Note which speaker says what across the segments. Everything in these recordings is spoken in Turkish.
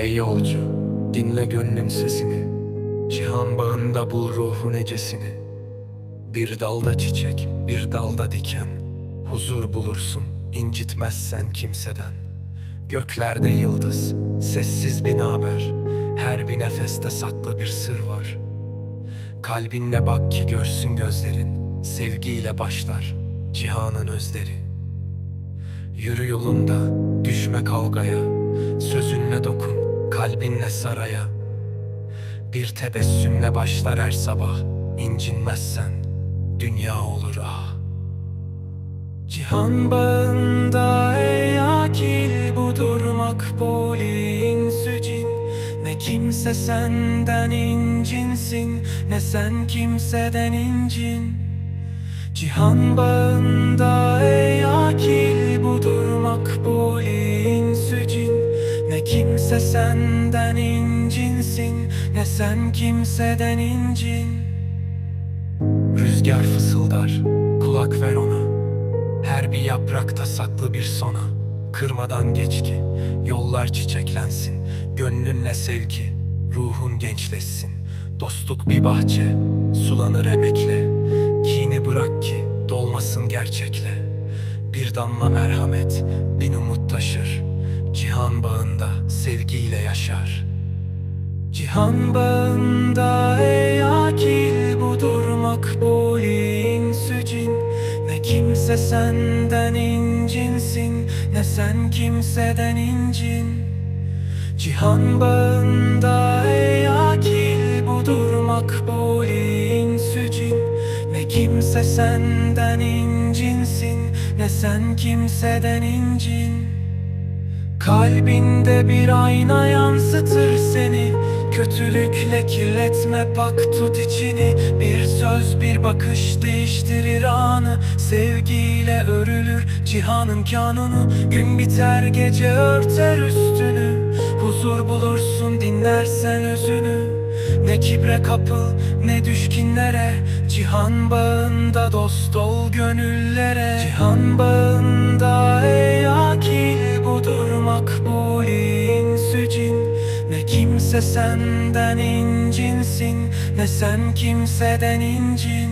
Speaker 1: Ey yolcu, dinle gönlün sesini. Cihan bağında bul ruhun ecesini Bir dalda çiçek, bir dalda diken. Huzur bulursun, incitmezsen kimseden. Göklerde yıldız, sessiz bir haber Her bir nefeste saklı bir sır var. Kalbinle bak ki görsün gözlerin Sevgiyle başlar cihanın özleri. Yürü yolunda, düşme kavgaya Sözünle dokun, kalbinle saraya. Bir tebessümle başlar her sabah. İncinmezsen, dünya olur ah. Cihan bağında ey akil budur makbuli insücin Ne kimse senden incinsin Ne sen kimseden incin. Cihan bağında ey kimse senden incinsin Ne sen kimseden incin. Rüzgar fısıldar kulak ver ona. Her bir yaprakta saklı bir sona. Kırmadan geç ki yollar çiçeklensin Gönlünle sevgi ruhun gençleşsin. Dostluk bir bahçe sulanır emekle. Kini bırak ki dolmasın gerçekle. Bir damla merhamet bin umut taşır Cihan bağında sevgiyle yaşar. Cihan bağında ey akil budur makbuli insücin Ne kimse senden incinsin Ne sen kimseden incin. Cihan bağında ey akil budur makbuli insücin Ne kimse senden incinsin Ne sen kimseden incin Kalbinde bir ayna yansıtır seni. Kötülükle kirletme pak tut içini. Bir söz bir bakış değiştirir anı. Sevgiyle örülür cihanın kanunu. Gün biter gece örter üstünü. Huzur bulursun dinlersen özünü. Ne kibre kapıl ne düşkinlere. Cihan bağında dost ol gönüllere. Cihan bağında ey akil budur makbuli insücin Ne kimse senden incinsin Ne sen kimseden incin.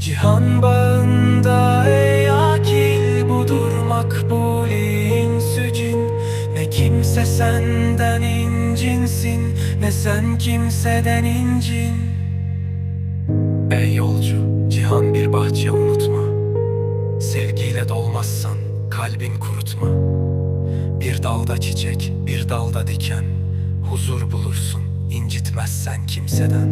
Speaker 1: Cihan bağında ey akil budur makbuli insücin Ne kimse senden incinsin Ne sen kimseden incin. Ey yolcu cihan bir bahçe unutma. Sevgiyle dolmazsan kalbin kurutma Bir dalda çiçek bir dalda diken. Huzur bulursun incitmezsen kimseden